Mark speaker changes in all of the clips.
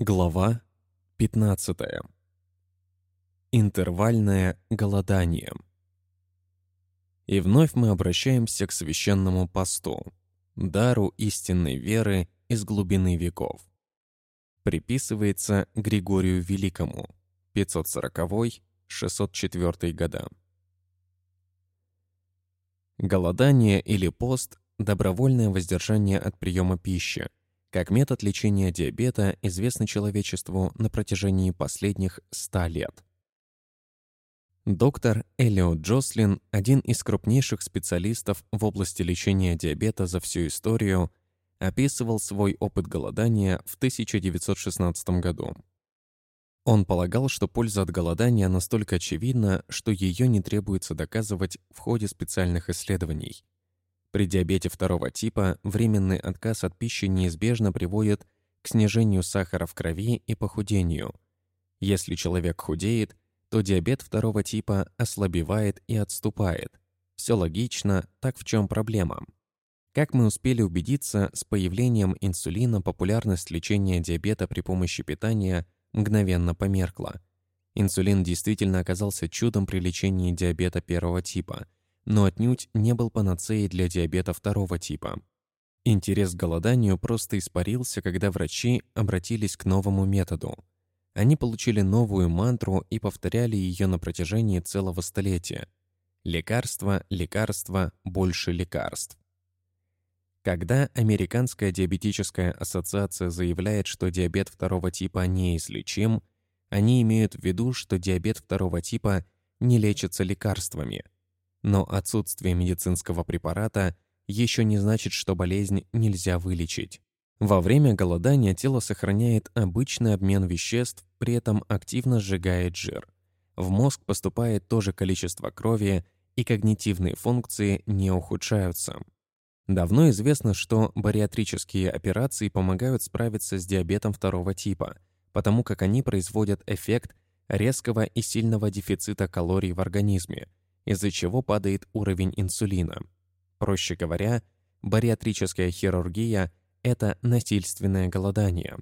Speaker 1: Глава 15. Интервальное голодание. И вновь мы обращаемся к священному посту, дару истинной веры из глубины веков. Приписывается Григорию Великому, 540-604 года. Голодание или пост – добровольное воздержание от приема пищи – как метод лечения диабета известный человечеству на протяжении последних 100 лет. Доктор Элиот Джослин, один из крупнейших специалистов в области лечения диабета за всю историю, описывал свой опыт голодания в 1916 году. Он полагал, что польза от голодания настолько очевидна, что ее не требуется доказывать в ходе специальных исследований – при диабете второго типа временный отказ от пищи неизбежно приводит к снижению сахара в крови и похудению. Если человек худеет, то диабет второго типа ослабевает и отступает. Все логично, так в чем проблема? Как мы успели убедиться, с появлением инсулина популярность лечения диабета при помощи питания мгновенно померкла. Инсулин действительно оказался чудом при лечении диабета первого типа – но отнюдь не был панацеей для диабета второго типа. Интерес к голоданию просто испарился, когда врачи обратились к новому методу. Они получили новую мантру и повторяли ее на протяжении целого столетия. Лекарство, лекарство, больше лекарств. Когда Американская диабетическая ассоциация заявляет, что диабет второго типа неизлечим, они имеют в виду, что диабет второго типа не лечится лекарствами – но отсутствие медицинского препарата еще не значит, что болезнь нельзя вылечить. Во время голодания тело сохраняет обычный обмен веществ, при этом активно сжигает жир. В мозг поступает то же количество крови, и когнитивные функции не ухудшаются. Давно известно, что бариатрические операции помогают справиться с диабетом второго типа, потому как они производят эффект резкого и сильного дефицита калорий в организме, из-за чего падает уровень инсулина. Проще говоря, бариатрическая хирургия – это насильственное голодание.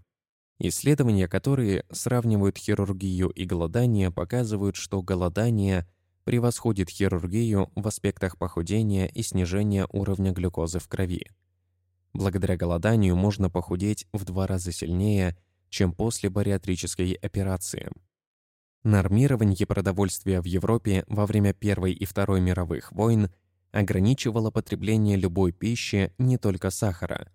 Speaker 1: Исследования, которые сравнивают хирургию и голодание, показывают, что голодание превосходит хирургию в аспектах похудения и снижения уровня глюкозы в крови. Благодаря голоданию можно похудеть в два раза сильнее, чем после бариатрической операции. Нормирование продовольствия в Европе во время Первой и Второй мировых войн ограничивало потребление любой пищи, не только сахара.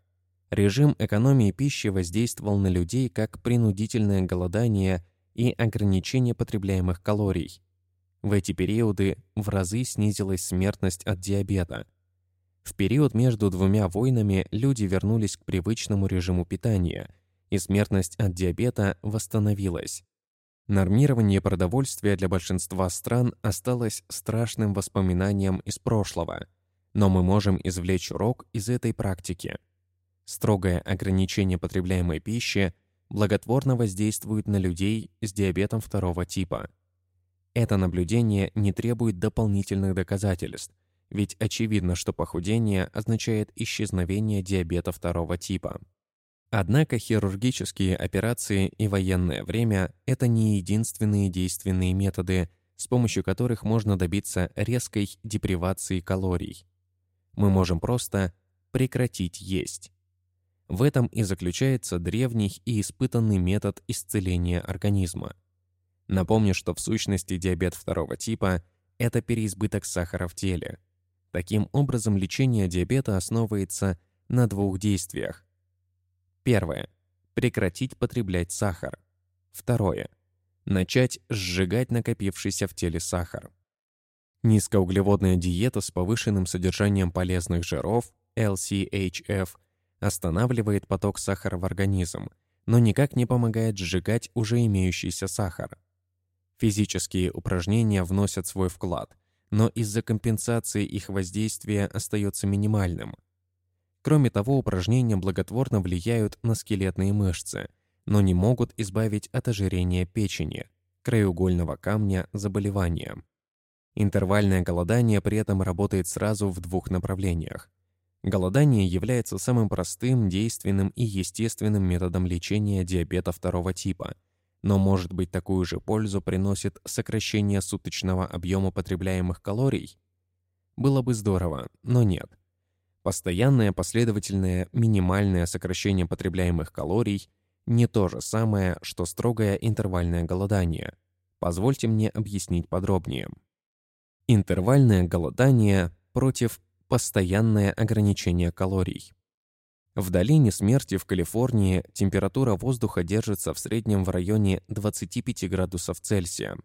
Speaker 1: Режим экономии пищи воздействовал на людей как принудительное голодание и ограничение потребляемых калорий. В эти периоды в разы снизилась смертность от диабета. В период между двумя войнами люди вернулись к привычному режиму питания, и смертность от диабета восстановилась. Нормирование продовольствия для большинства стран осталось страшным воспоминанием из прошлого, но мы можем извлечь урок из этой практики. Строгое ограничение потребляемой пищи благотворно воздействует на людей с диабетом второго типа. Это наблюдение не требует дополнительных доказательств, ведь очевидно, что похудение означает исчезновение диабета второго типа. Однако хирургические операции и военное время – это не единственные действенные методы, с помощью которых можно добиться резкой депривации калорий. Мы можем просто прекратить есть. В этом и заключается древний и испытанный метод исцеления организма. Напомню, что в сущности диабет второго типа – это переизбыток сахара в теле. Таким образом, лечение диабета основывается на двух действиях Первое. Прекратить потреблять сахар. Второе. Начать сжигать накопившийся в теле сахар. Низкоуглеводная диета с повышенным содержанием полезных жиров, LCHF, останавливает поток сахара в организм, но никак не помогает сжигать уже имеющийся сахар. Физические упражнения вносят свой вклад, но из-за компенсации их воздействие остается минимальным – Кроме того, упражнения благотворно влияют на скелетные мышцы, но не могут избавить от ожирения печени, краеугольного камня заболевания. Интервальное голодание при этом работает сразу в двух направлениях. Голодание является самым простым, действенным и естественным методом лечения диабета второго типа, но может быть такую же пользу приносит сокращение суточного объема потребляемых калорий? Было бы здорово, но нет. Постоянное последовательное минимальное сокращение потребляемых калорий не то же самое, что строгое интервальное голодание. Позвольте мне объяснить подробнее. Интервальное голодание против постоянное ограничение калорий. В долине смерти в Калифорнии температура воздуха держится в среднем в районе 25 градусов Цельсия.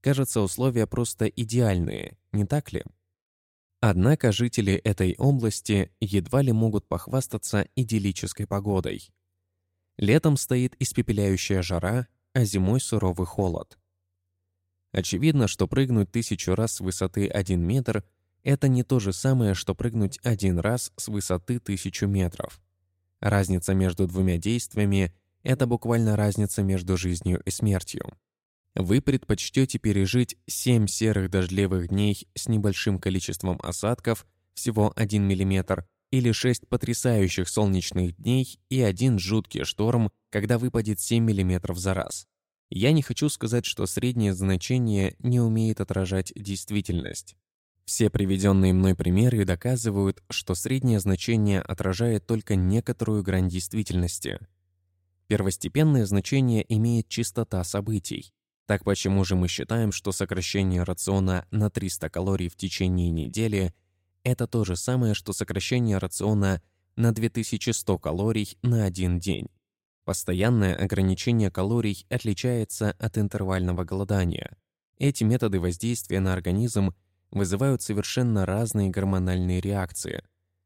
Speaker 1: Кажется, условия просто идеальные, не так ли? Однако жители этой области едва ли могут похвастаться идиллической погодой. Летом стоит испепеляющая жара, а зимой суровый холод. Очевидно, что прыгнуть тысячу раз с высоты 1 метр – это не то же самое, что прыгнуть один раз с высоты тысячу метров. Разница между двумя действиями – это буквально разница между жизнью и смертью. Вы предпочтете пережить 7 серых дождливых дней с небольшим количеством осадков, всего 1 мм, или 6 потрясающих солнечных дней и один жуткий шторм, когда выпадет 7 мм за раз. Я не хочу сказать, что среднее значение не умеет отражать действительность. Все приведенные мной примеры доказывают, что среднее значение отражает только некоторую грань действительности. Первостепенное значение имеет частота событий. Так почему же мы считаем, что сокращение рациона на 300 калорий в течение недели – это то же самое, что сокращение рациона на 2100 калорий на один день? Постоянное ограничение калорий отличается от интервального голодания. Эти методы воздействия на организм вызывают совершенно разные гормональные реакции.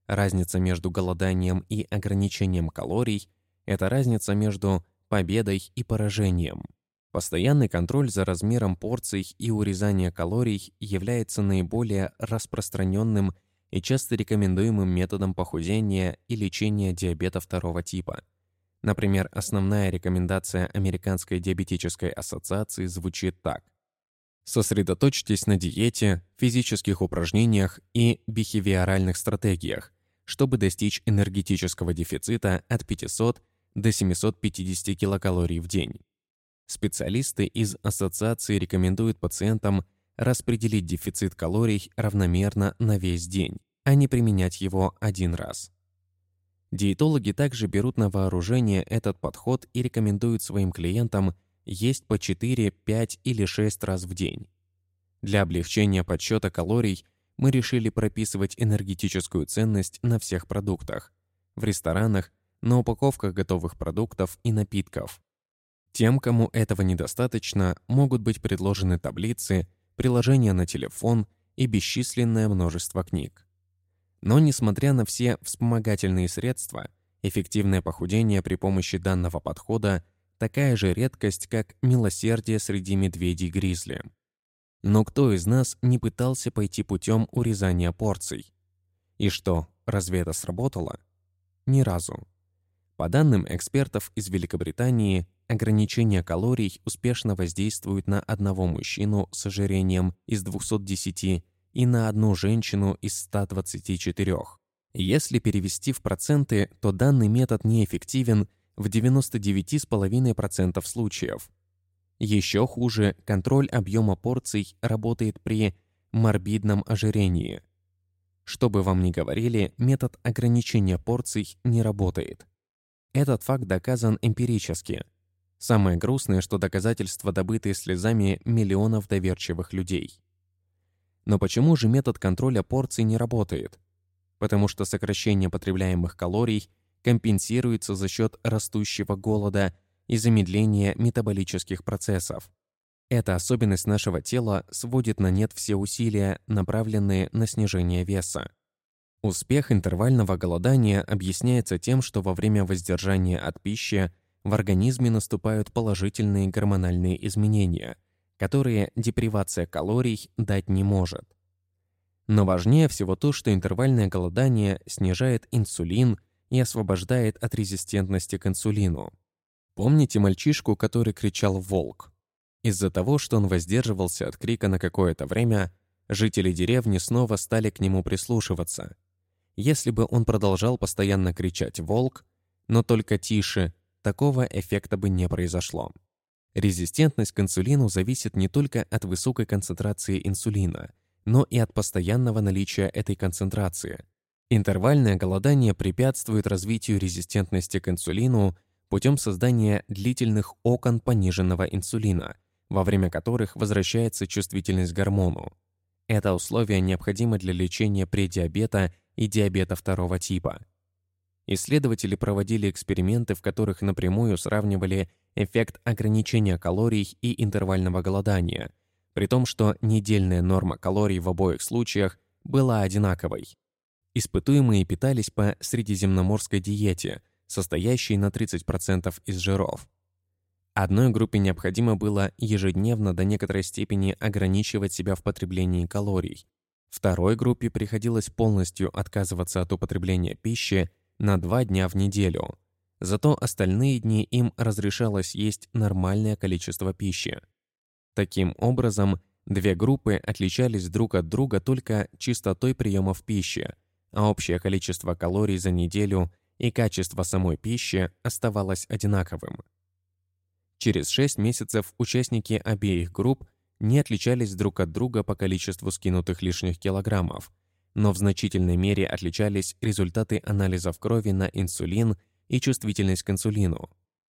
Speaker 1: Разница между голоданием и ограничением калорий – это разница между победой и поражением. Постоянный контроль за размером порций и урезание калорий является наиболее распространенным и часто рекомендуемым методом похудения и лечения диабета второго типа. Например, основная рекомендация Американской диабетической ассоциации звучит так. Сосредоточьтесь на диете, физических упражнениях и бихевиоральных стратегиях, чтобы достичь энергетического дефицита от 500 до 750 килокалорий в день. Специалисты из ассоциации рекомендуют пациентам распределить дефицит калорий равномерно на весь день, а не применять его один раз. Диетологи также берут на вооружение этот подход и рекомендуют своим клиентам есть по 4, 5 или 6 раз в день. Для облегчения подсчета калорий мы решили прописывать энергетическую ценность на всех продуктах, в ресторанах, на упаковках готовых продуктов и напитков. Тем, кому этого недостаточно, могут быть предложены таблицы, приложения на телефон и бесчисленное множество книг. Но несмотря на все вспомогательные средства, эффективное похудение при помощи данного подхода такая же редкость, как милосердие среди медведей-гризли. Но кто из нас не пытался пойти путем урезания порций? И что, разве это сработало? Ни разу. По данным экспертов из Великобритании, ограничение калорий успешно воздействует на одного мужчину с ожирением из 210 и на одну женщину из 124. Если перевести в проценты, то данный метод неэффективен в 99,5% случаев. Еще хуже, контроль объема порций работает при морбидном ожирении. Что бы вам ни говорили, метод ограничения порций не работает. Этот факт доказан эмпирически – Самое грустное, что доказательства добыты слезами миллионов доверчивых людей. Но почему же метод контроля порций не работает? Потому что сокращение потребляемых калорий компенсируется за счет растущего голода и замедления метаболических процессов. Эта особенность нашего тела сводит на нет все усилия, направленные на снижение веса. Успех интервального голодания объясняется тем, что во время воздержания от пищи в организме наступают положительные гормональные изменения, которые депривация калорий дать не может. Но важнее всего то, что интервальное голодание снижает инсулин и освобождает от резистентности к инсулину. Помните мальчишку, который кричал «Волк»? Из-за того, что он воздерживался от крика на какое-то время, жители деревни снова стали к нему прислушиваться. Если бы он продолжал постоянно кричать «волк», но только тише, такого эффекта бы не произошло. Резистентность к инсулину зависит не только от высокой концентрации инсулина, но и от постоянного наличия этой концентрации. Интервальное голодание препятствует развитию резистентности к инсулину путем создания длительных окон пониженного инсулина, во время которых возвращается чувствительность к гормону. Это условие необходимо для лечения предиабета и диабета второго типа. Исследователи проводили эксперименты, в которых напрямую сравнивали эффект ограничения калорий и интервального голодания, при том, что недельная норма калорий в обоих случаях была одинаковой. Испытуемые питались по средиземноморской диете, состоящей на 30% из жиров. Одной группе необходимо было ежедневно до некоторой степени ограничивать себя в потреблении калорий. Второй группе приходилось полностью отказываться от употребления пищи на два дня в неделю – Зато остальные дни им разрешалось есть нормальное количество пищи. Таким образом, две группы отличались друг от друга только частотой приемов пищи, а общее количество калорий за неделю и качество самой пищи оставалось одинаковым. Через 6 месяцев участники обеих групп не отличались друг от друга по количеству скинутых лишних килограммов, но в значительной мере отличались результаты анализов крови на инсулин и чувствительность к инсулину.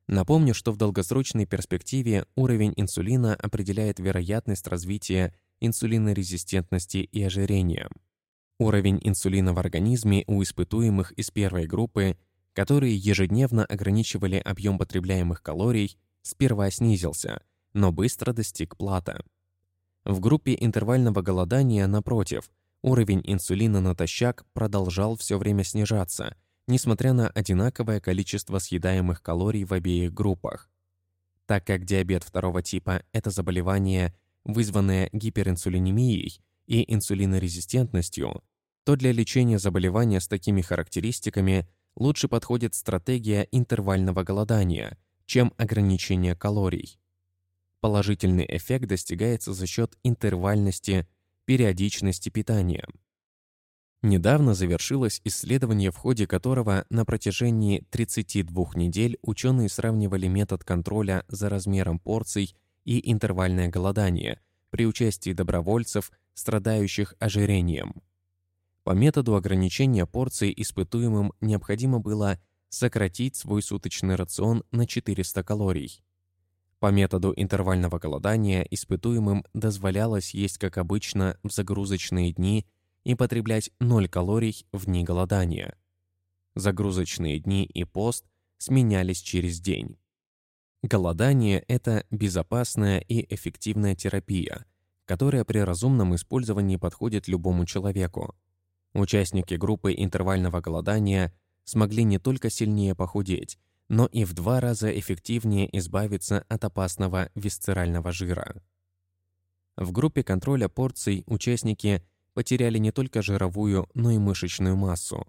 Speaker 1: Напомню, что в долгосрочной перспективе уровень инсулина определяет вероятность развития инсулинорезистентности и ожирения. Уровень инсулина в организме у испытуемых из первой группы, которые ежедневно ограничивали объем потребляемых калорий, сперва снизился, но быстро достиг плата. В группе интервального голодания, напротив, уровень инсулина натощак продолжал все время снижаться – несмотря на одинаковое количество съедаемых калорий в обеих группах. Так как диабет второго типа – это заболевание, вызванное гиперинсулинемией и инсулинорезистентностью, то для лечения заболевания с такими характеристиками лучше подходит стратегия интервального голодания, чем ограничение калорий. Положительный эффект достигается за счет интервальности, периодичности питания – Недавно завершилось исследование, в ходе которого на протяжении 32 недель ученые сравнивали метод контроля за размером порций и интервальное голодание при участии добровольцев, страдающих ожирением. По методу ограничения порций испытуемым необходимо было сократить свой суточный рацион на 400 калорий. По методу интервального голодания испытуемым дозволялось есть, как обычно, в загрузочные дни – и потреблять 0 калорий в дни голодания. Загрузочные дни и пост сменялись через день. Голодание – это безопасная и эффективная терапия, которая при разумном использовании подходит любому человеку. Участники группы интервального голодания смогли не только сильнее похудеть, но и в два раза эффективнее избавиться от опасного висцерального жира. В группе контроля порций участники потеряли не только жировую, но и мышечную массу.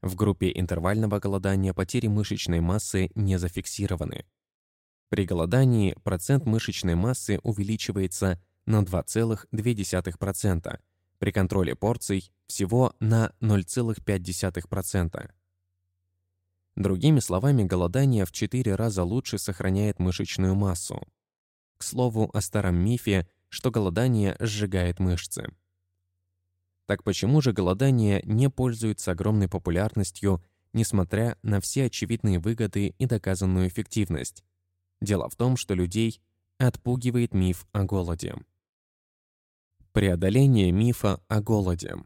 Speaker 1: В группе интервального голодания потери мышечной массы не зафиксированы. При голодании процент мышечной массы увеличивается на 2,2%, при контроле порций всего на 0,5%. Другими словами, голодание в 4 раза лучше сохраняет мышечную массу. К слову о старом мифе, что голодание сжигает мышцы. Так почему же голодание не пользуется огромной популярностью, несмотря на все очевидные выгоды и доказанную эффективность? Дело в том, что людей отпугивает миф о голоде. Преодоление мифа о голоде.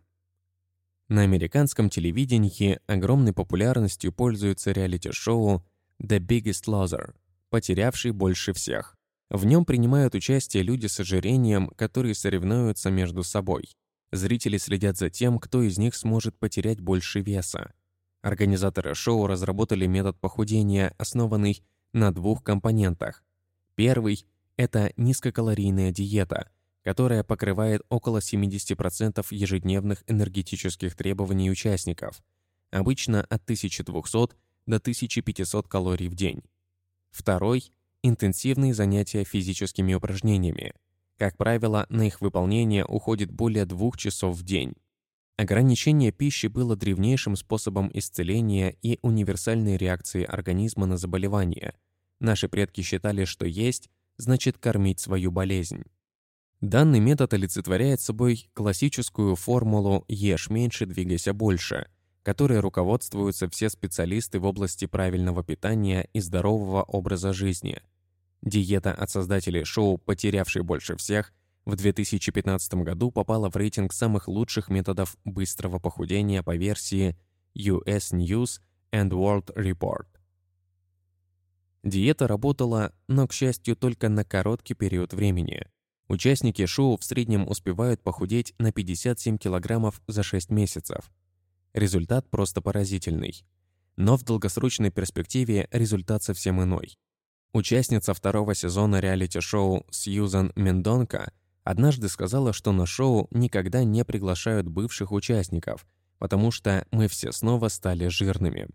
Speaker 1: На американском телевидении огромной популярностью пользуется реалити-шоу «The Biggest Loser», потерявший больше всех. В нем принимают участие люди с ожирением, которые соревнуются между собой. Зрители следят за тем, кто из них сможет потерять больше веса. Организаторы шоу разработали метод похудения, основанный на двух компонентах. Первый – это низкокалорийная диета, которая покрывает около 70% ежедневных энергетических требований участников, обычно от 1200 до 1500 калорий в день. Второй – интенсивные занятия физическими упражнениями – как правило, на их выполнение уходит более двух часов в день. Ограничение пищи было древнейшим способом исцеления и универсальной реакции организма на заболевания. Наши предки считали, что есть значит кормить свою болезнь. Данный метод олицетворяет собой классическую формулу «ешь меньше, двигайся больше», которой руководствуются все специалисты в области правильного питания и здорового образа жизни. Диета от создателей шоу «Потерявший больше всех» в 2015 году попала в рейтинг самых лучших методов быстрого похудения по версии US News and World Report. Диета работала, но, к счастью, только на короткий период времени. Участники шоу в среднем успевают похудеть на 57 килограммов за 6 месяцев. Результат просто поразительный. Но в долгосрочной перспективе результат совсем иной. Участница второго сезона реалити-шоу Сьюзан Мендонка однажды сказала, что на шоу никогда не приглашают бывших участников, потому что мы все снова стали жирными.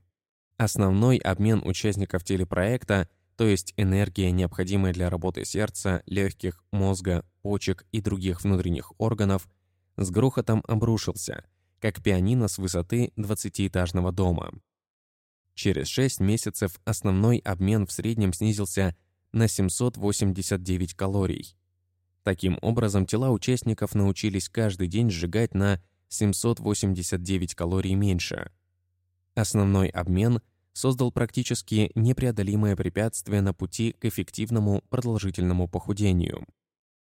Speaker 1: Основной обмен участников телепроекта, то есть энергия, необходимая для работы сердца, легких, мозга, почек и других внутренних органов, с грохотом обрушился, как пианино с высоты 20-этажного дома. Через 6 месяцев основной обмен в среднем снизился на 789 калорий. Таким образом, тела участников научились каждый день сжигать на 789 калорий меньше. Основной обмен создал практически непреодолимое препятствие на пути к эффективному продолжительному похудению.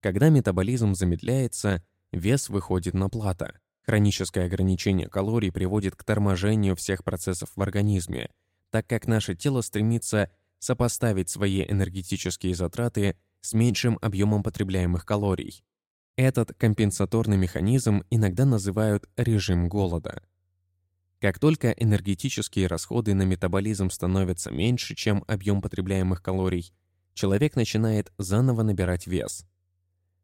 Speaker 1: Когда метаболизм замедляется, вес выходит на плата. Хроническое ограничение калорий приводит к торможению всех процессов в организме, так как наше тело стремится сопоставить свои энергетические затраты с меньшим объемом потребляемых калорий. Этот компенсаторный механизм иногда называют режим голода. Как только энергетические расходы на метаболизм становятся меньше, чем объем потребляемых калорий, человек начинает заново набирать вес.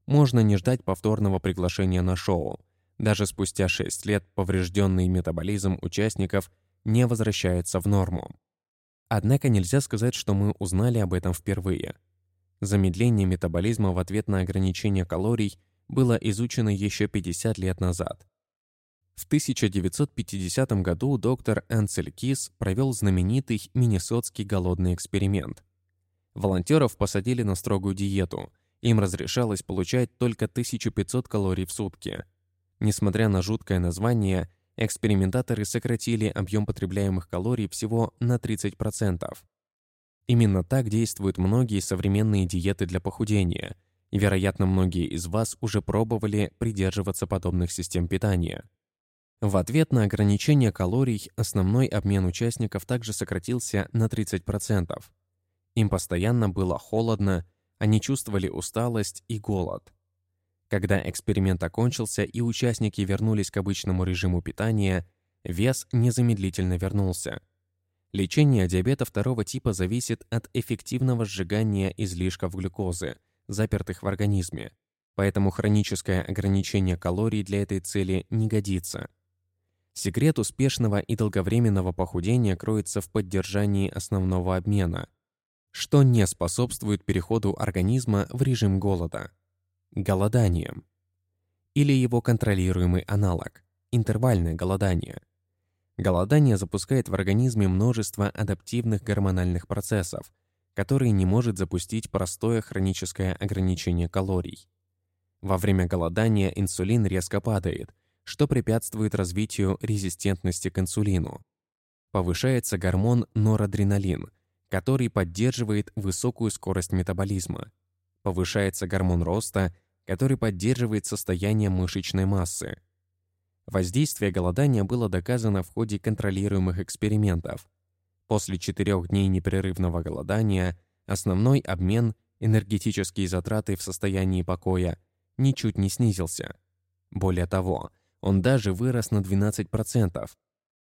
Speaker 1: Можно не ждать повторного приглашения на шоу. Даже спустя 6 лет поврежденный метаболизм участников не возвращается в норму. Однако нельзя сказать, что мы узнали об этом впервые. Замедление метаболизма в ответ на ограничение калорий было изучено еще 50 лет назад. В 1950 году доктор Энсель Кис провел знаменитый Миннесотский голодный эксперимент. Волонтеров посадили на строгую диету. Им разрешалось получать только 1500 калорий в сутки. Несмотря на жуткое название, экспериментаторы сократили объем потребляемых калорий всего на 30%. Именно так действуют многие современные диеты для похудения. Вероятно, многие из вас уже пробовали придерживаться подобных систем питания. В ответ на ограничение калорий основной обмен участников также сократился на 30%. Им постоянно было холодно, они чувствовали усталость и голод. Когда эксперимент окончился и участники вернулись к обычному режиму питания, вес незамедлительно вернулся. Лечение диабета второго типа зависит от эффективного сжигания излишков глюкозы, запертых в организме, поэтому хроническое ограничение калорий для этой цели не годится. Секрет успешного и долговременного похудения кроется в поддержании основного обмена, что не способствует переходу организма в режим голода. Голоданием. Или его контролируемый аналог – интервальное голодание. Голодание запускает в организме множество адаптивных гормональных процессов, которые не может запустить простое хроническое ограничение калорий. Во время голодания инсулин резко падает – что препятствует развитию резистентности к инсулину. Повышается гормон норадреналин, который поддерживает высокую скорость метаболизма. Повышается гормон роста, который поддерживает состояние мышечной массы. Воздействие голодания было доказано в ходе контролируемых экспериментов. После четырех дней непрерывного голодания основной обмен, энергетические затраты в состоянии покоя, ничуть не снизился. Более того, он даже вырос на 12%.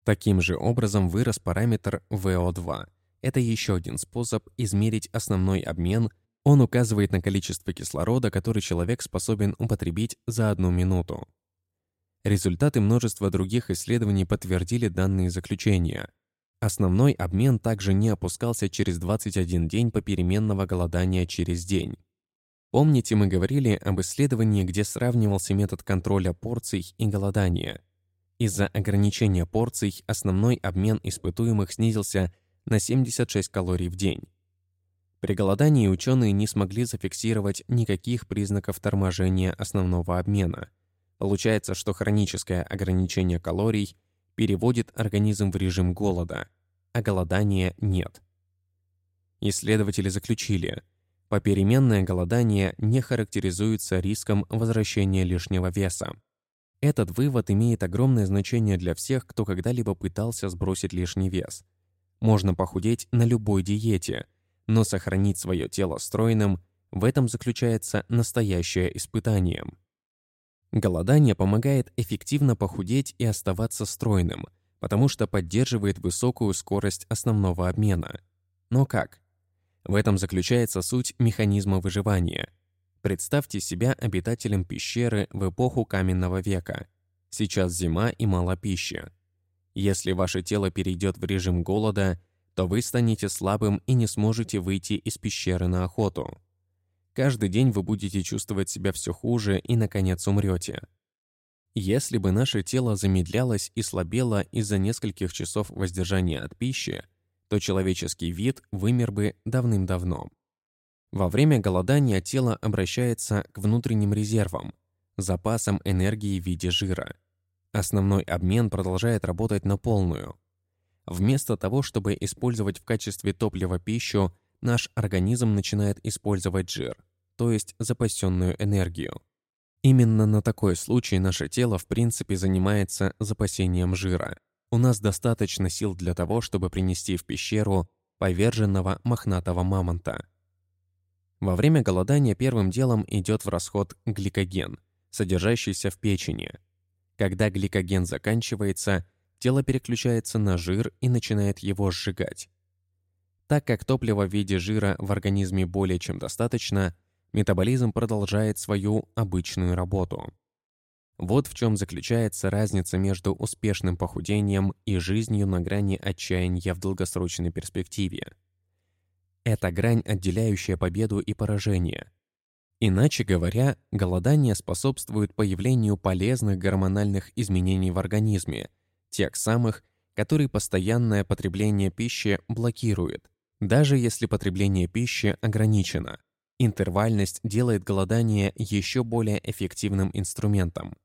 Speaker 1: Таким же образом вырос параметр VO2. Это еще один способ измерить основной обмен. Он указывает на количество кислорода, который человек способен употребить за одну минуту. Результаты множества других исследований подтвердили данные заключения. Основной обмен также не опускался через 21 день попеременного голодания через день. Помните, мы говорили об исследовании, где сравнивался метод контроля порций и голодания. Из-за ограничения порций основной обмен испытуемых снизился на 76 калорий в день. При голодании ученые не смогли зафиксировать никаких признаков торможения основного обмена. Получается, что хроническое ограничение калорий переводит организм в режим голода, а голодания нет. Исследователи заключили, попеременное голодание не характеризуется риском возвращения лишнего веса. Этот вывод имеет огромное значение для всех, кто когда-либо пытался сбросить лишний вес. Можно похудеть на любой диете, но сохранить свое тело стройным – в этом заключается настоящее испытание. Голодание помогает эффективно похудеть и оставаться стройным, потому что поддерживает высокую скорость основного обмена. Но как? В этом заключается суть механизма выживания – Представьте себя обитателем пещеры в эпоху каменного века. Сейчас зима и мало пищи. Если ваше тело перейдет в режим голода, то вы станете слабым и не сможете выйти из пещеры на охоту. Каждый день вы будете чувствовать себя все хуже и, наконец, умрете. Если бы наше тело замедлялось и слабело из-за нескольких часов воздержания от пищи, то человеческий вид вымер бы давным-давно. Во время голодания тело обращается к внутренним резервам, запасам энергии в виде жира. Основной обмен продолжает работать на полную. Вместо того, чтобы использовать в качестве топлива пищу, наш организм начинает использовать жир, то есть запасенную энергию. Именно на такой случай наше тело в принципе занимается запасением жира. У нас достаточно сил для того, чтобы принести в пещеру поверженного мохнатого мамонта. Во время голодания первым делом идет в расход гликоген, содержащийся в печени. Когда гликоген заканчивается, тело переключается на жир и начинает его сжигать. Так как топлива в виде жира в организме более чем достаточно, метаболизм продолжает свою обычную работу. Вот в чем заключается разница между успешным похудением и жизнью на грани отчаяния в долгосрочной перспективе. Это грань, отделяющая победу и поражение. Иначе говоря, голодание способствует появлению полезных гормональных изменений в организме, тех самых, которые постоянное потребление пищи блокирует, даже если потребление пищи ограничено. Интервальность делает голодание еще более эффективным инструментом.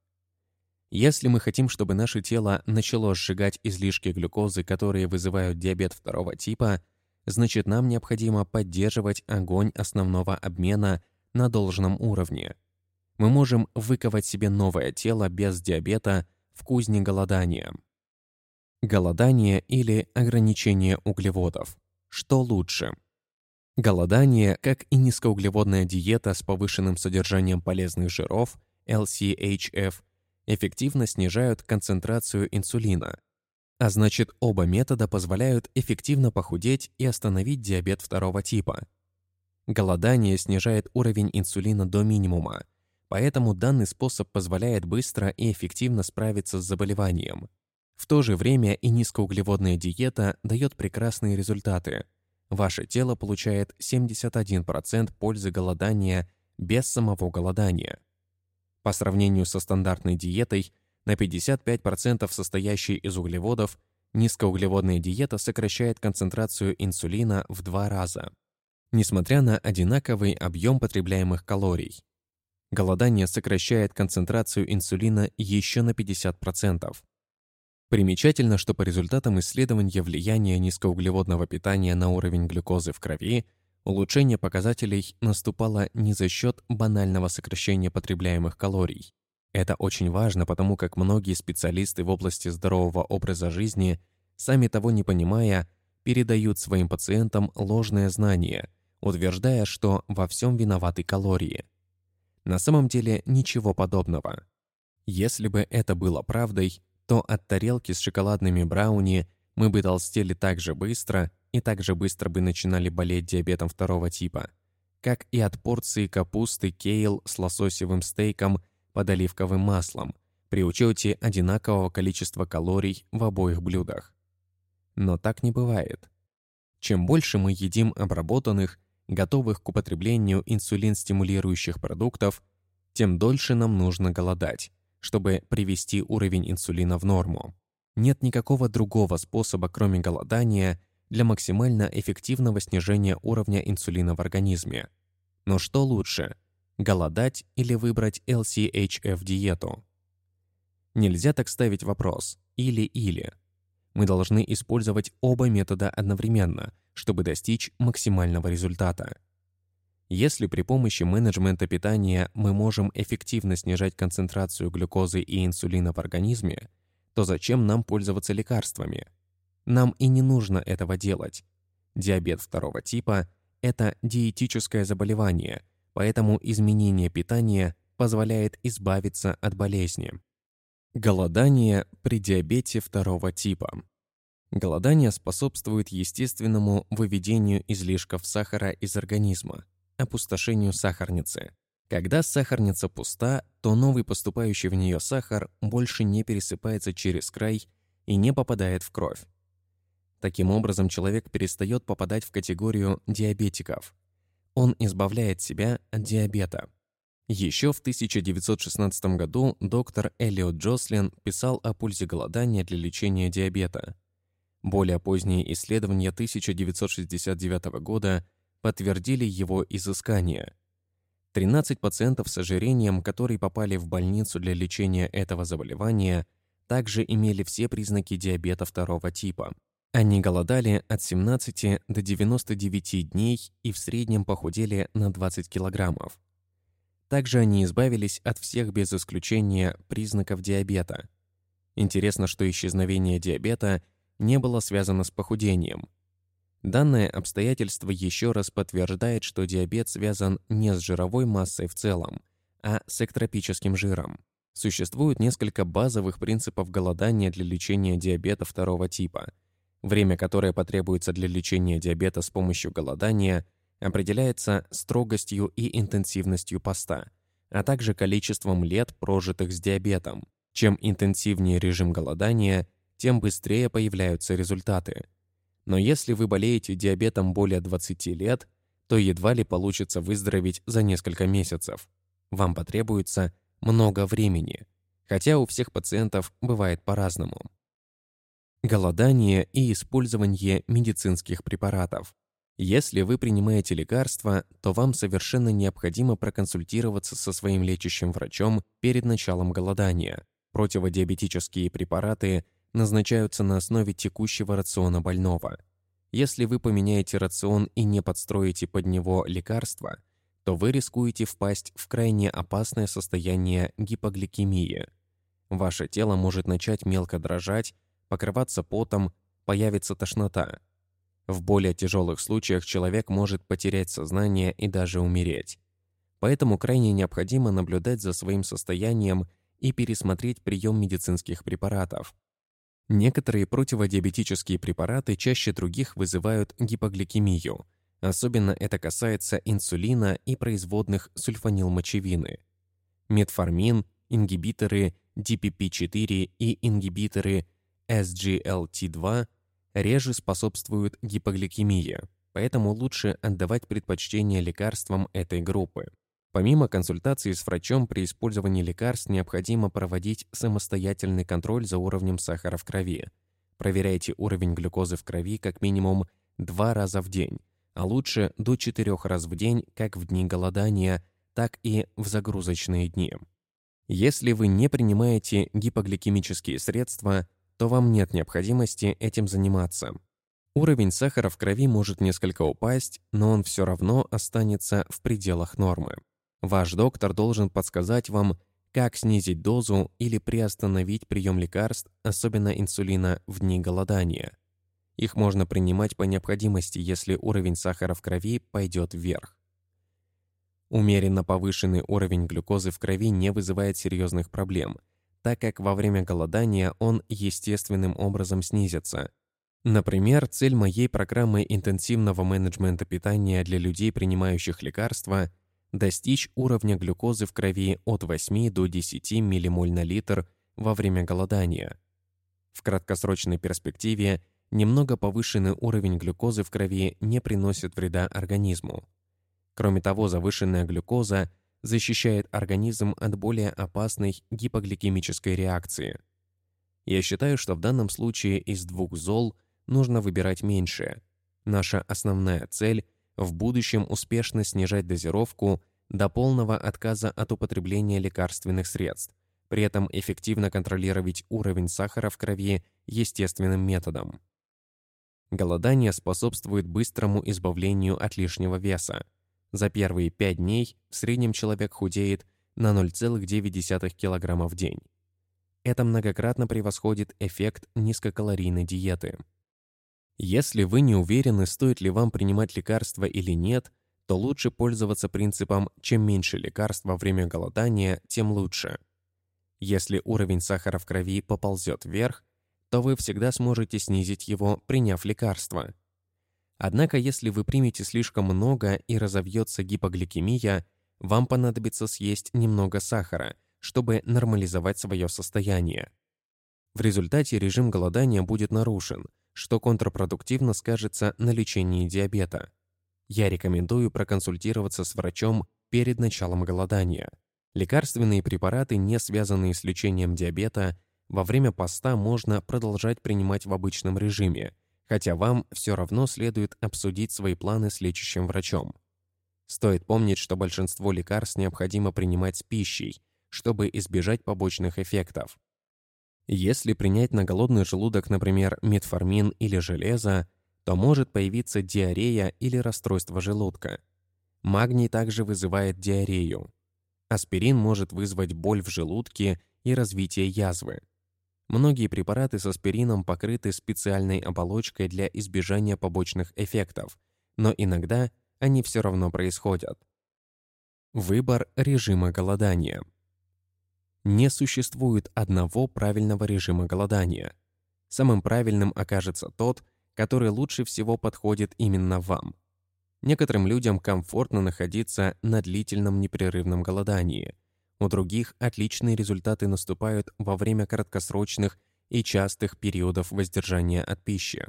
Speaker 1: Если мы хотим, чтобы наше тело начало сжигать излишки глюкозы, которые вызывают диабет второго типа – значит нам необходимо поддерживать огонь основного обмена на должном уровне. Мы можем выковать себе новое тело без диабета в кузне голодания. Голодание или ограничение углеводов. Что лучше? Голодание, как и низкоуглеводная диета с повышенным содержанием полезных жиров, LCHF, эффективно снижают концентрацию инсулина, а значит, оба метода позволяют эффективно похудеть и остановить диабет второго типа. Голодание снижает уровень инсулина до минимума, поэтому данный способ позволяет быстро и эффективно справиться с заболеванием. В то же время и низкоуглеводная диета дает прекрасные результаты. Ваше тело получает 71% пользы голодания без самого голодания. По сравнению со стандартной диетой – на 55% состоящей из углеводов, низкоуглеводная диета сокращает концентрацию инсулина в два раза, несмотря на одинаковый объем потребляемых калорий. Голодание сокращает концентрацию инсулина еще на 50%. Примечательно, что по результатам исследования влияния низкоуглеводного питания на уровень глюкозы в крови улучшение показателей наступало не за счет банального сокращения потребляемых калорий, это очень важно, потому как многие специалисты в области здорового образа жизни, сами того не понимая, передают своим пациентам ложное знание, утверждая, что во всем виноваты калории. На самом деле ничего подобного. Если бы это было правдой, то от тарелки с шоколадными брауни мы бы толстели так же быстро и так же быстро бы начинали болеть диабетом второго типа, как и от порции капусты кейл с лососевым стейком – под оливковым маслом при учете одинакового количества калорий в обоих блюдах. Но так не бывает. Чем больше мы едим обработанных, готовых к употреблению инсулин-стимулирующих продуктов, тем дольше нам нужно голодать, чтобы привести уровень инсулина в норму. Нет никакого другого способа, кроме голодания, для максимально эффективного снижения уровня инсулина в организме. Но что лучше – голодать или выбрать LCHF-диету? Нельзя так ставить вопрос «или-или». Мы должны использовать оба метода одновременно, чтобы достичь максимального результата. Если при помощи менеджмента питания мы можем эффективно снижать концентрацию глюкозы и инсулина в организме, то зачем нам пользоваться лекарствами? Нам и не нужно этого делать. Диабет второго типа – это диетическое заболевание, поэтому изменение питания позволяет избавиться от болезни. Голодание при диабете второго типа. Голодание способствует естественному выведению излишков сахара из организма, опустошению сахарницы. Когда сахарница пуста, то новый поступающий в нее сахар больше не пересыпается через край и не попадает в кровь. Таким образом, человек перестает попадать в категорию диабетиков. Он избавляет себя от диабета. Еще в 1916 году доктор Элиот Джослин писал о пользе голодания для лечения диабета. Более поздние исследования 1969 года подтвердили его изыскания. 13 пациентов с ожирением, которые попали в больницу для лечения этого заболевания, также имели все признаки диабета второго типа. Они голодали от 17 до 99 дней и в среднем похудели на 20 килограммов. Также они избавились от всех без исключения признаков диабета. Интересно, что исчезновение диабета не было связано с похудением. Данное обстоятельство еще раз подтверждает, что диабет связан не с жировой массой в целом, а с эктропическим жиром. Существует несколько базовых принципов голодания для лечения диабета второго типа – Время, которое потребуется для лечения диабета с помощью голодания, определяется строгостью и интенсивностью поста, а также количеством лет, прожитых с диабетом. Чем интенсивнее режим голодания, тем быстрее появляются результаты. Но если вы болеете диабетом более 20 лет, то едва ли получится выздороветь за несколько месяцев. Вам потребуется много времени, хотя у всех пациентов бывает по-разному голодание и использование медицинских препаратов. Если вы принимаете лекарства, то вам совершенно необходимо проконсультироваться со своим лечащим врачом перед началом голодания. Противодиабетические препараты назначаются на основе текущего рациона больного. Если вы поменяете рацион и не подстроите под него лекарства, то вы рискуете впасть в крайне опасное состояние гипогликемии. Ваше тело может начать мелко дрожать покрываться потом, появится тошнота. В более тяжелых случаях человек может потерять сознание и даже умереть. Поэтому крайне необходимо наблюдать за своим состоянием и пересмотреть прием медицинских препаратов. Некоторые противодиабетические препараты чаще других вызывают гипогликемию. Особенно это касается инсулина и производных сульфанилмочевины. Метформин, ингибиторы DPP-4 и ингибиторы SGLT2 реже способствуют гипогликемии, поэтому лучше отдавать предпочтение лекарствам этой группы. Помимо консультации с врачом при использовании лекарств необходимо проводить самостоятельный контроль за уровнем сахара в крови. Проверяйте уровень глюкозы в крови как минимум два раза в день, а лучше до четырех раз в день как в дни голодания, так и в загрузочные дни. Если вы не принимаете гипогликемические средства, то вам нет необходимости этим заниматься. Уровень сахара в крови может несколько упасть, но он все равно останется в пределах нормы. Ваш доктор должен подсказать вам, как снизить дозу или приостановить прием лекарств, особенно инсулина, в дни голодания. Их можно принимать по необходимости, если уровень сахара в крови пойдет вверх. Умеренно повышенный уровень глюкозы в крови не вызывает серьезных проблем – так как во время голодания он естественным образом снизится. Например, цель моей программы интенсивного менеджмента питания для людей, принимающих лекарства, достичь уровня глюкозы в крови от 8 до 10 ммоль на литр во время голодания. В краткосрочной перспективе немного повышенный уровень глюкозы в крови не приносит вреда организму. Кроме того, завышенная глюкоза защищает организм от более опасной гипогликемической реакции. Я считаю, что в данном случае из двух зол нужно выбирать меньшее. Наша основная цель – в будущем успешно снижать дозировку до полного отказа от употребления лекарственных средств, при этом эффективно контролировать уровень сахара в крови естественным методом. Голодание способствует быстрому избавлению от лишнего веса. За первые 5 дней в среднем человек худеет на 0,9 кг в день. Это многократно превосходит эффект низкокалорийной диеты. Если вы не уверены, стоит ли вам принимать лекарства или нет, то лучше пользоваться принципом «чем меньше лекарств во время голодания, тем лучше». Если уровень сахара в крови поползет вверх, то вы всегда сможете снизить его, приняв лекарство. Однако, если вы примете слишком много и разовьется гипогликемия, вам понадобится съесть немного сахара, чтобы нормализовать свое состояние. В результате режим голодания будет нарушен, что контрпродуктивно скажется на лечении диабета. Я рекомендую проконсультироваться с врачом перед началом голодания. Лекарственные препараты, не связанные с лечением диабета, во время поста можно продолжать принимать в обычном режиме, хотя вам все равно следует обсудить свои планы с лечащим врачом. Стоит помнить, что большинство лекарств необходимо принимать с пищей, чтобы избежать побочных эффектов. Если принять на голодный желудок, например, метформин или железо, то может появиться диарея или расстройство желудка. Магний также вызывает диарею. Аспирин может вызвать боль в желудке и развитие язвы. Многие препараты с аспирином покрыты специальной оболочкой для избежания побочных эффектов, но иногда они все равно происходят. Выбор режима голодания. Не существует одного правильного режима голодания. Самым правильным окажется тот, который лучше всего подходит именно вам. Некоторым людям комфортно находиться на длительном непрерывном голодании – у других отличные результаты наступают во время краткосрочных и частых периодов воздержания от пищи.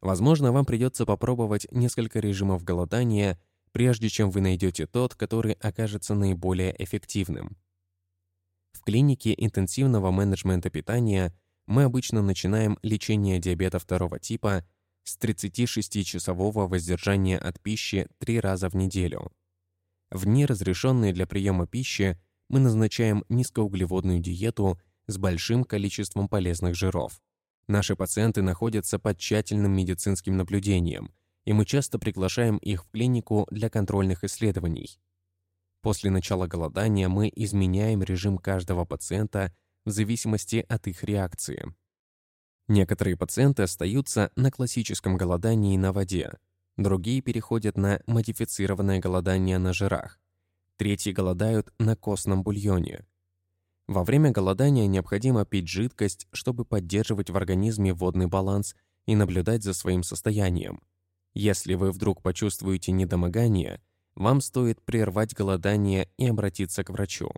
Speaker 1: Возможно, вам придется попробовать несколько режимов голодания, прежде чем вы найдете тот, который окажется наиболее эффективным. В клинике интенсивного менеджмента питания мы обычно начинаем лечение диабета второго типа с 36-часового воздержания от пищи три раза в неделю. В дни, разрешенные для приема пищи, мы назначаем низкоуглеводную диету с большим количеством полезных жиров. Наши пациенты находятся под тщательным медицинским наблюдением, и мы часто приглашаем их в клинику для контрольных исследований. После начала голодания мы изменяем режим каждого пациента в зависимости от их реакции. Некоторые пациенты остаются на классическом голодании на воде, другие переходят на модифицированное голодание на жирах, третьи голодают на костном бульоне. Во время голодания необходимо пить жидкость, чтобы поддерживать в организме водный баланс и наблюдать за своим состоянием. Если вы вдруг почувствуете недомогание, вам стоит прервать голодание и обратиться к врачу.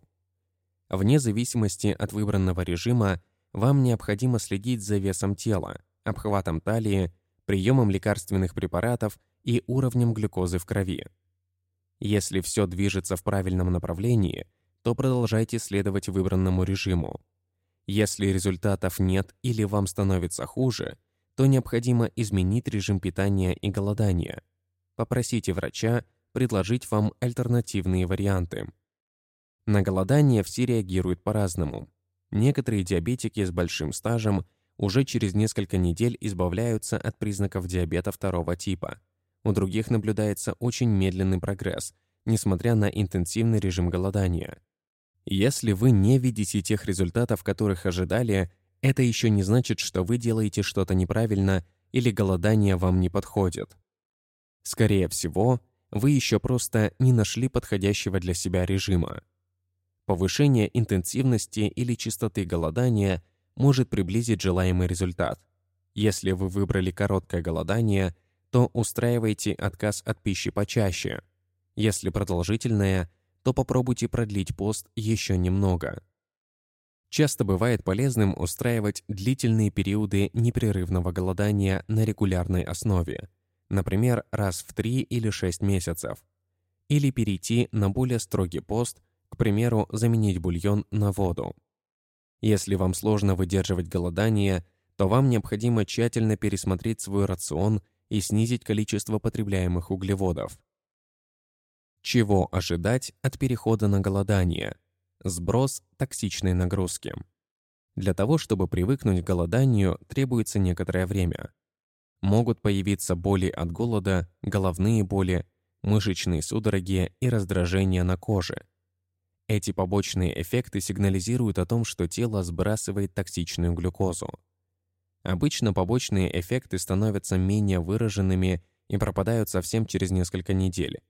Speaker 1: Вне зависимости от выбранного режима, вам необходимо следить за весом тела, обхватом талии, приемом лекарственных препаратов и уровнем глюкозы в крови. Если все движется в правильном направлении, то продолжайте следовать выбранному режиму. Если результатов нет или вам становится хуже, то необходимо изменить режим питания и голодания. Попросите врача предложить вам альтернативные варианты. На голодание все реагируют по-разному. Некоторые диабетики с большим стажем уже через несколько недель избавляются от признаков диабета второго типа – у других наблюдается очень медленный прогресс, несмотря на интенсивный режим голодания. Если вы не видите тех результатов, которых ожидали, это еще не значит, что вы делаете что-то неправильно или голодание вам не подходит. Скорее всего, вы еще просто не нашли подходящего для себя режима. Повышение интенсивности или частоты голодания может приблизить желаемый результат. Если вы выбрали короткое голодание, то устраивайте отказ от пищи почаще. Если продолжительное, то попробуйте продлить пост еще немного. Часто бывает полезным устраивать длительные периоды непрерывного голодания на регулярной основе, например, раз в 3 или 6 месяцев. или перейти на более строгий пост, к примеру, заменить бульон на воду. Если вам сложно выдерживать голодание, то вам необходимо тщательно пересмотреть свой рацион и снизить количество потребляемых углеводов. Чего ожидать от перехода на голодание? Сброс токсичной нагрузки. Для того, чтобы привыкнуть к голоданию, требуется некоторое время. Могут появиться боли от голода, головные боли, мышечные судороги и раздражение на коже. Эти побочные эффекты сигнализируют о том, что тело сбрасывает токсичную глюкозу. Обычно побочные эффекты становятся менее выраженными и пропадают совсем через несколько недель.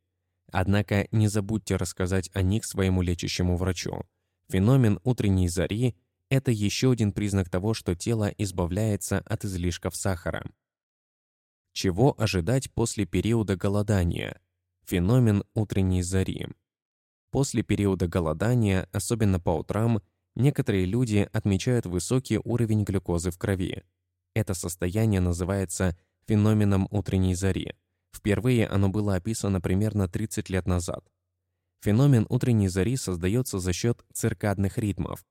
Speaker 1: Однако не забудьте рассказать о них своему лечащему врачу. Феномен утренней зари – это еще один признак того, что тело избавляется от излишков сахара. Чего ожидать после периода голодания? Феномен утренней зари. После периода голодания, особенно по утрам, некоторые люди отмечают высокий уровень глюкозы в крови. Это состояние называется феноменом утренней зари. Впервые оно было описано примерно 30 лет назад. Феномен утренней зари создается за счет циркадных ритмов.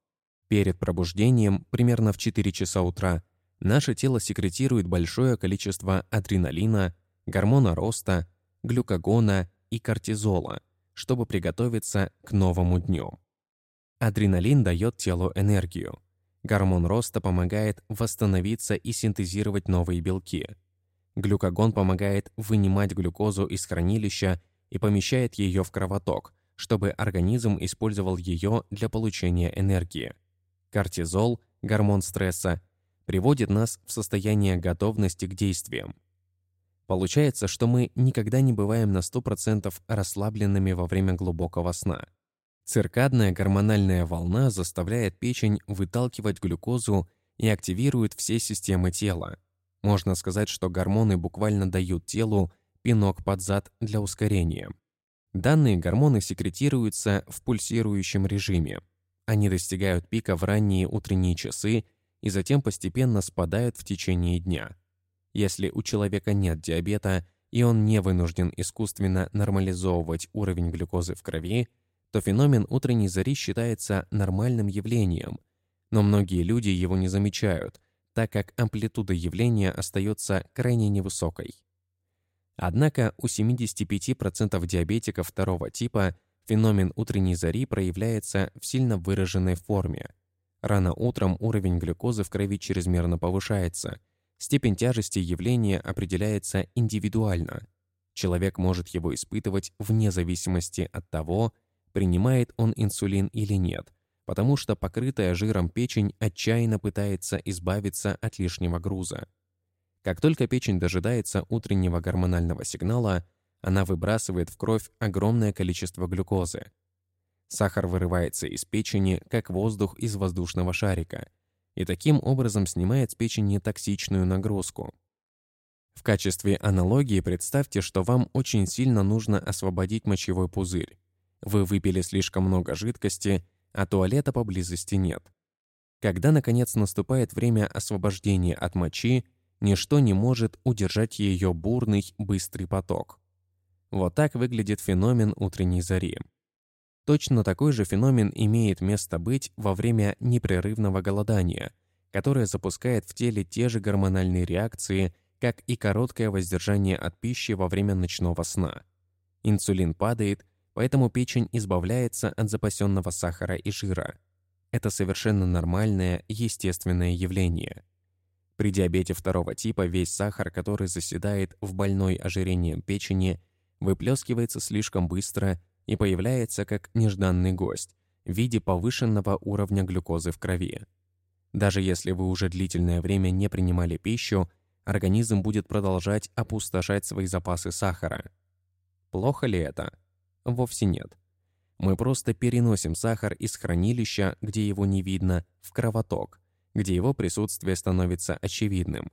Speaker 1: Перед пробуждением, примерно в 4 часа утра, наше тело секретирует большое количество адреналина, гормона роста, глюкагона и кортизола, чтобы приготовиться к новому дню. Адреналин дает телу энергию. Гормон роста помогает восстановиться и синтезировать новые белки – Глюкагон помогает вынимать глюкозу из хранилища и помещает ее в кровоток, чтобы организм использовал ее для получения энергии. Кортизол, гормон стресса, приводит нас в состояние готовности к действиям. Получается, что мы никогда не бываем на 100% расслабленными во время глубокого сна. Циркадная гормональная волна заставляет печень выталкивать глюкозу и активирует все системы тела. Можно сказать, что гормоны буквально дают телу пинок под зад для ускорения. Данные гормоны секретируются в пульсирующем режиме. Они достигают пика в ранние утренние часы и затем постепенно спадают в течение дня. Если у человека нет диабета и он не вынужден искусственно нормализовывать уровень глюкозы в крови, то феномен утренней зари считается нормальным явлением, но многие люди его не замечают – так как амплитуда явления остается крайне невысокой. Однако у 75% диабетиков второго типа феномен утренней зари проявляется в сильно выраженной форме. Рано утром уровень глюкозы в крови чрезмерно повышается. Степень тяжести явления определяется индивидуально. Человек может его испытывать вне зависимости от того, принимает он инсулин или нет – потому что покрытая жиром печень отчаянно пытается избавиться от лишнего груза. Как только печень дожидается утреннего гормонального сигнала, она выбрасывает в кровь огромное количество глюкозы. Сахар вырывается из печени, как воздух из воздушного шарика, и таким образом снимает с печени токсичную нагрузку. В качестве аналогии представьте, что вам очень сильно нужно освободить мочевой пузырь. Вы выпили слишком много жидкости, а туалета поблизости нет. Когда, наконец, наступает время освобождения от мочи, ничто не может удержать ее бурный, быстрый поток. Вот так выглядит феномен утренней зари. Точно такой же феномен имеет место быть во время непрерывного голодания, которое запускает в теле те же гормональные реакции, как и короткое воздержание от пищи во время ночного сна. Инсулин падает, поэтому печень избавляется от запасенного сахара и жира. Это совершенно нормальное, естественное явление. При диабете второго типа весь сахар, который заседает в больной ожирением печени, выплескивается слишком быстро и появляется как нежданный гость в виде повышенного уровня глюкозы в крови. Даже если вы уже длительное время не принимали пищу, организм будет продолжать опустошать свои запасы сахара. Плохо ли это? Вовсе нет. Мы просто переносим сахар из хранилища, где его не видно, в кровоток, где его присутствие становится очевидным.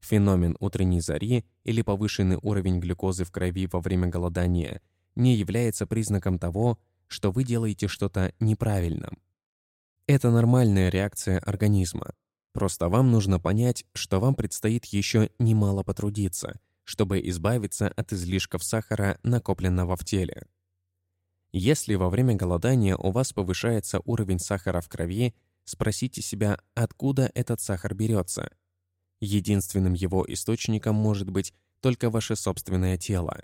Speaker 1: Феномен утренней зари или повышенный уровень глюкозы в крови во время голодания не является признаком того, что вы делаете что-то неправильно. Это нормальная реакция организма. Просто вам нужно понять, что вам предстоит еще немало потрудиться – чтобы избавиться от излишков сахара, накопленного в теле. Если во время голодания у вас повышается уровень сахара в крови, спросите себя, откуда этот сахар берется. Единственным его источником может быть только ваше собственное тело.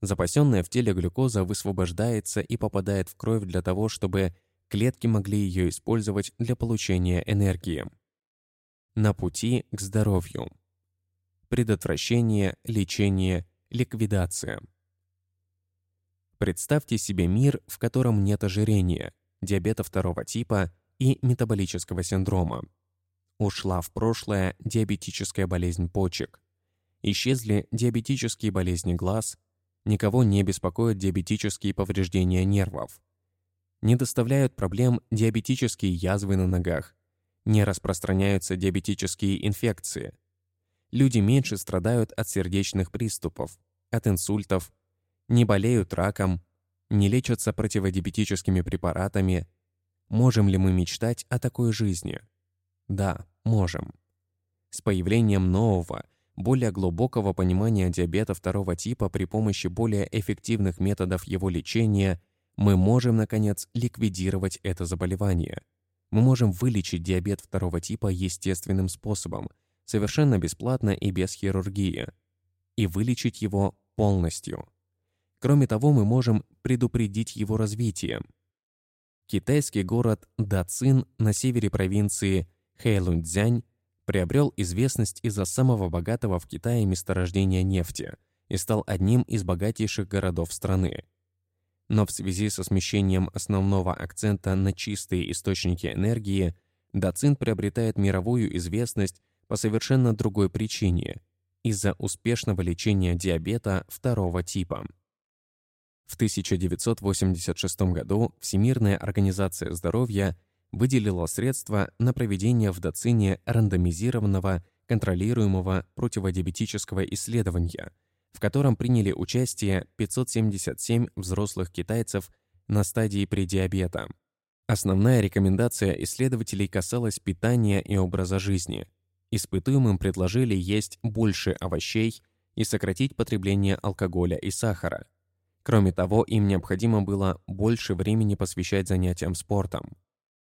Speaker 1: Запасенная в теле глюкоза высвобождается и попадает в кровь для того, чтобы клетки могли ее использовать для получения энергии. На пути к здоровью. Предотвращение, лечение, ликвидация. Представьте себе мир, в котором нет ожирения, диабета второго типа и метаболического синдрома. Ушла в прошлое диабетическая болезнь почек. Исчезли диабетические болезни глаз, никого не беспокоят диабетические повреждения нервов. Не доставляют проблем диабетические язвы на ногах, не распространяются диабетические инфекции. Люди меньше страдают от сердечных приступов, от инсультов, не болеют раком, не лечатся противодиабетическими препаратами. Можем ли мы мечтать о такой жизни? Да, можем. С появлением нового, более глубокого понимания диабета второго типа при помощи более эффективных методов его лечения мы можем, наконец, ликвидировать это заболевание. Мы можем вылечить диабет второго типа естественным способом, совершенно бесплатно и без хирургии, и вылечить его полностью. Кроме того, мы можем предупредить его развитие. Китайский город Дацин на севере провинции Хэйлунцзянь приобрел известность из-за самого богатого в Китае месторождения нефти и стал одним из богатейших городов страны. Но в связи со смещением основного акцента на чистые источники энергии, Дацин приобретает мировую известность по совершенно другой причине – из-за успешного лечения диабета второго типа. В 1986 году Всемирная организация здоровья выделила средства на проведение в Дацине рандомизированного контролируемого противодиабетического исследования, в котором приняли участие 577 взрослых китайцев на стадии предиабета. Основная рекомендация исследователей касалась питания и образа жизни. Испытуемым предложили есть больше овощей и сократить потребление алкоголя и сахара. Кроме того, им необходимо было больше времени посвящать занятиям спортом.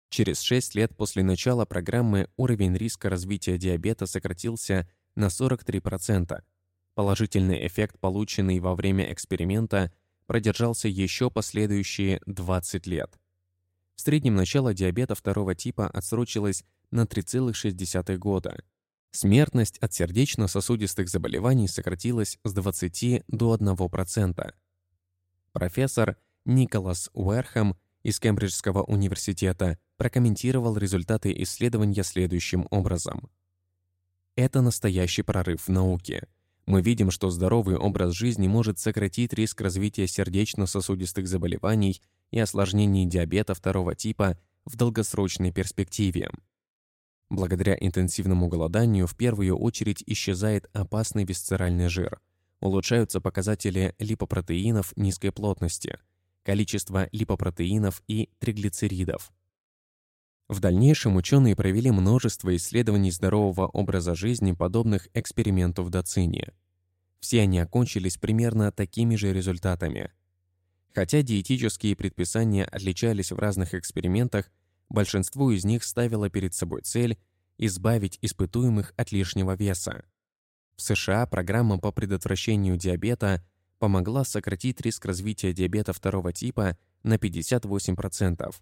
Speaker 1: Через 6 лет после начала программы уровень риска развития диабета сократился на 43%. Положительный эффект, полученный во время эксперимента, продержался еще последующие 20 лет. В среднем начало диабета второго типа отсрочилось на 3,6 года. Смертность от сердечно-сосудистых заболеваний сократилась с 20 до 1%. Профессор Николас Уэрхэм из Кембриджского университета прокомментировал результаты исследования следующим образом. Это настоящий прорыв в науке. Мы видим, что здоровый образ жизни может сократить риск развития сердечно-сосудистых заболеваний и осложнений диабета второго типа в долгосрочной перспективе. Благодаря интенсивному голоданию в первую очередь исчезает опасный висцеральный жир, Улучшаются показатели липопротеинов низкой плотности, количество липопротеинов и триглицеридов. В дальнейшем ученые провели множество исследований здорового образа жизни, подобных эксперименту в Доцине. Все они окончились примерно такими же результатами. Хотя диетические предписания отличались в разных экспериментах, большинство из них ставило перед собой цель избавить испытуемых от лишнего веса. В США программа по предотвращению диабета помогла сократить риск развития диабета второго типа на 58%.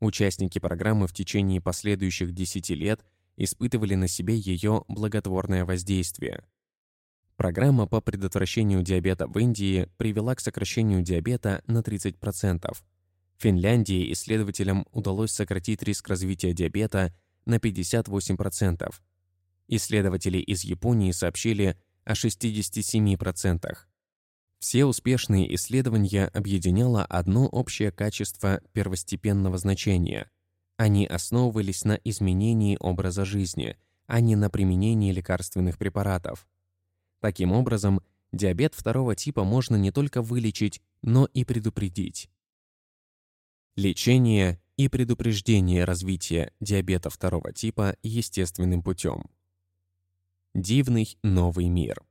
Speaker 1: Участники программы в течение последующих 10 лет испытывали на себе ее благотворное воздействие. Программа по предотвращению диабета в Индии привела к сокращению диабета на 30%. В Финляндии исследователям удалось сократить риск развития диабета на 58%. Исследователи из Японии сообщили о 67%. Все успешные исследования объединяло одно общее качество первостепенного значения. Они основывались на изменении образа жизни, а не на применении лекарственных препаратов. Таким образом, диабет второго типа можно не только вылечить, но и предупредить. Лечение и предупреждение развития диабета второго типа естественным путем. Дивный новый мир.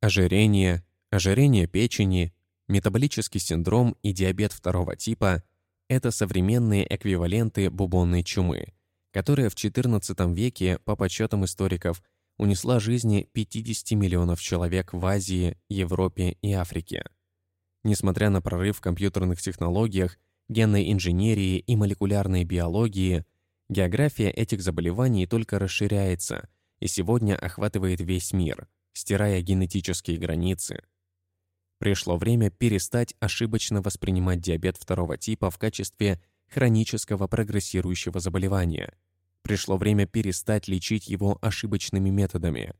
Speaker 1: Ожирение, ожирение печени, Метаболический синдром и диабет второго типа – это современные эквиваленты бубонной чумы, которая в XIV веке, по подсчетам историков, унесла жизни 50 миллионов человек в Азии, Европе и Африке. Несмотря на прорыв в компьютерных технологиях, генной инженерии и молекулярной биологии, география этих заболеваний только расширяется и сегодня охватывает весь мир, стирая генетические границы. Пришло время перестать ошибочно воспринимать диабет второго типа в качестве хронического прогрессирующего заболевания. Пришло время перестать лечить его ошибочными методами.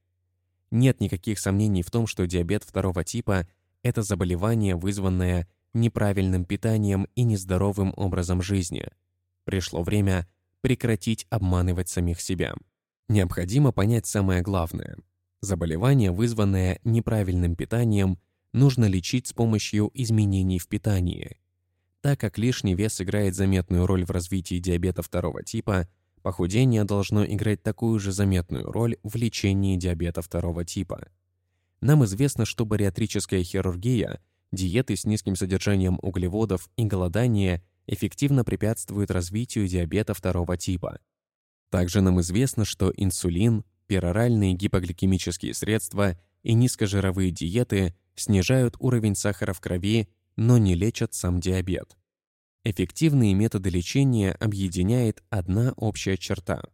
Speaker 1: Нет никаких сомнений в том, что диабет второго типа – это заболевание, вызванное неправильным питанием и нездоровым образом жизни. Пришло время прекратить обманывать самих себя. Необходимо понять самое главное. Заболевание, вызванное неправильным питанием, нужно лечить с помощью изменений в питании. Так как лишний вес играет заметную роль в развитии диабета второго типа, похудение должно играть такую же заметную роль в лечении диабета второго типа. Нам известно, что бариатрическая хирургия – диеты с низким содержанием углеводов и голодание эффективно препятствуют развитию диабета второго типа. Также нам известно, что инсулин, пероральные гипогликемические средства и низкожировые диеты снижают уровень сахара в крови, но не лечат сам диабет. Эффективные методы лечения объединяет одна общая черта.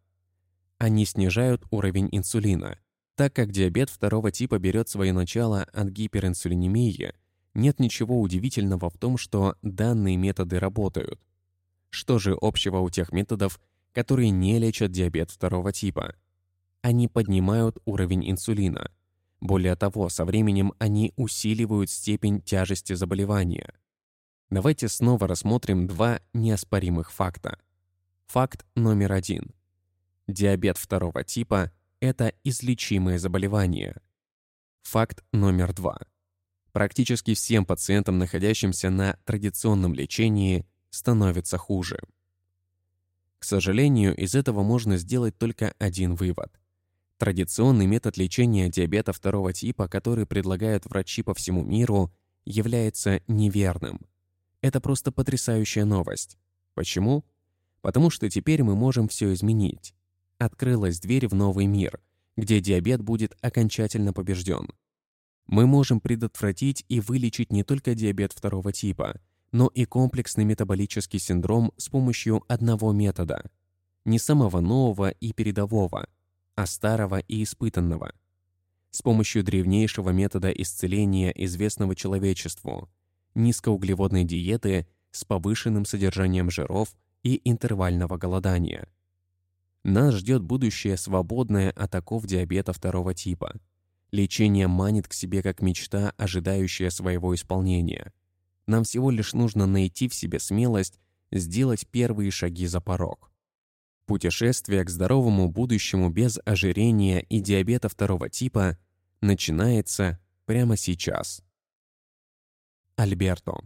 Speaker 1: Они снижают уровень инсулина, так как диабет второго типа берет свое начало от гиперинсулинемии, нет ничего удивительного в том, что данные методы работают. Что же общего у тех методов, которые не лечат диабет второго типа? Они поднимают уровень инсулина. Более того, со временем они усиливают степень тяжести заболевания. Давайте снова рассмотрим два неоспоримых факта. Факт номер один. Диабет второго типа – это излечимое заболевание. Факт номер два. Практически всем пациентам, находящимся на традиционном лечении, становится хуже. К сожалению, из этого можно сделать только один вывод. Традиционный метод лечения диабета второго типа, который предлагают врачи по всему миру, является неверным. Это просто потрясающая новость. Почему? Потому что теперь мы можем все изменить. Открылась дверь в новый мир, где диабет будет окончательно побежден. Мы можем предотвратить и вылечить не только диабет второго типа, но и комплексный метаболический синдром с помощью одного метода. Не самого нового и передового, а старого и испытанного. С помощью древнейшего метода исцеления, известного человечеству, низкоуглеводной диеты с повышенным содержанием жиров и интервального голодания. Нас ждет будущее, свободное от оков диабета второго типа – Лечение манит к себе как мечта, ожидающая своего исполнения. Нам всего лишь нужно найти в себе смелость сделать первые шаги за порог. Путешествие к здоровому будущему без ожирения и диабета второго типа начинается прямо сейчас. Альберто.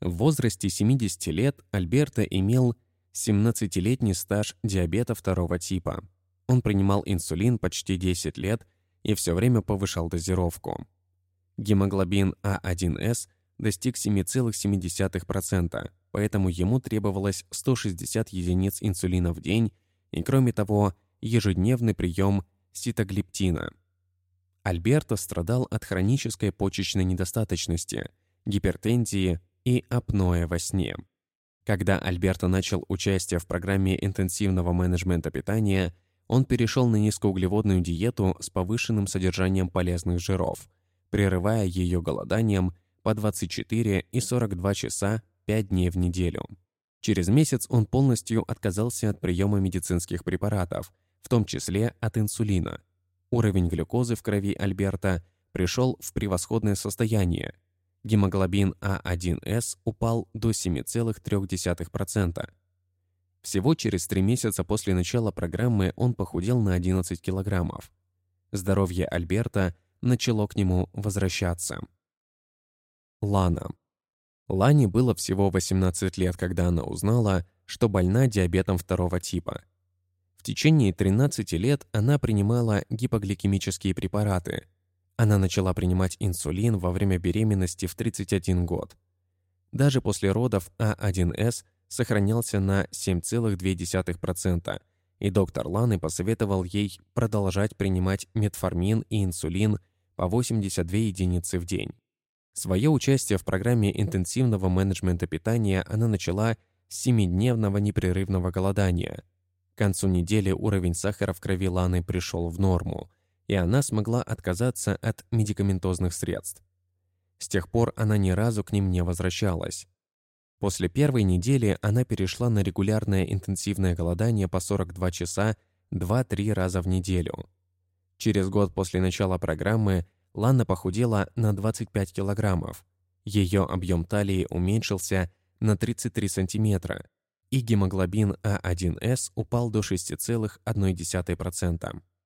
Speaker 1: В возрасте 70 лет Альберто имел 17-летний стаж диабета второго типа. Он принимал инсулин почти 10 лет и все время повышал дозировку. Гемоглобин А1С достиг 7,7%, поэтому ему требовалось 160 единиц инсулина в день и, кроме того, ежедневный прием ситоглиптина. Альберто страдал от хронической почечной недостаточности, гипертензии и апноэ во сне. Когда Альберто начал участие в программе интенсивного менеджмента питания – он перешел на низкоуглеводную диету с повышенным содержанием полезных жиров, прерывая ее голоданием по 24 и 42 часа 5 дней в неделю. Через месяц он полностью отказался от приема медицинских препаратов, в том числе от инсулина. Уровень глюкозы в крови Альберта пришел в превосходное состояние. Гемоглобин А1С упал до 7,3%. Всего через три месяца после начала программы он похудел на 11 килограммов. Здоровье Альберта начало к нему возвращаться. Лана. Лане было всего 18 лет, когда она узнала, что больна диабетом второго типа. В течение 13 лет она принимала гипогликемические препараты, Она начала принимать инсулин во время беременности в 31 год. Даже после родов А1С сохранялся на 7,2%, и доктор Ланы посоветовал ей продолжать принимать метформин и инсулин по 82 единицы в день. Свое участие в программе интенсивного менеджмента питания она начала с 7-дневного непрерывного голодания. К концу недели уровень сахара в крови Ланы пришел в норму, и она смогла отказаться от медикаментозных средств. С тех пор она ни разу к ним не возвращалась. После первой недели она перешла на регулярное интенсивное голодание по 42 часа 2-3 раза в неделю. Через год после начала программы Лана похудела на 25 килограммов. Ее объем талии уменьшился на 33 сантиметра, и гемоглобин А1С упал до 6,1%.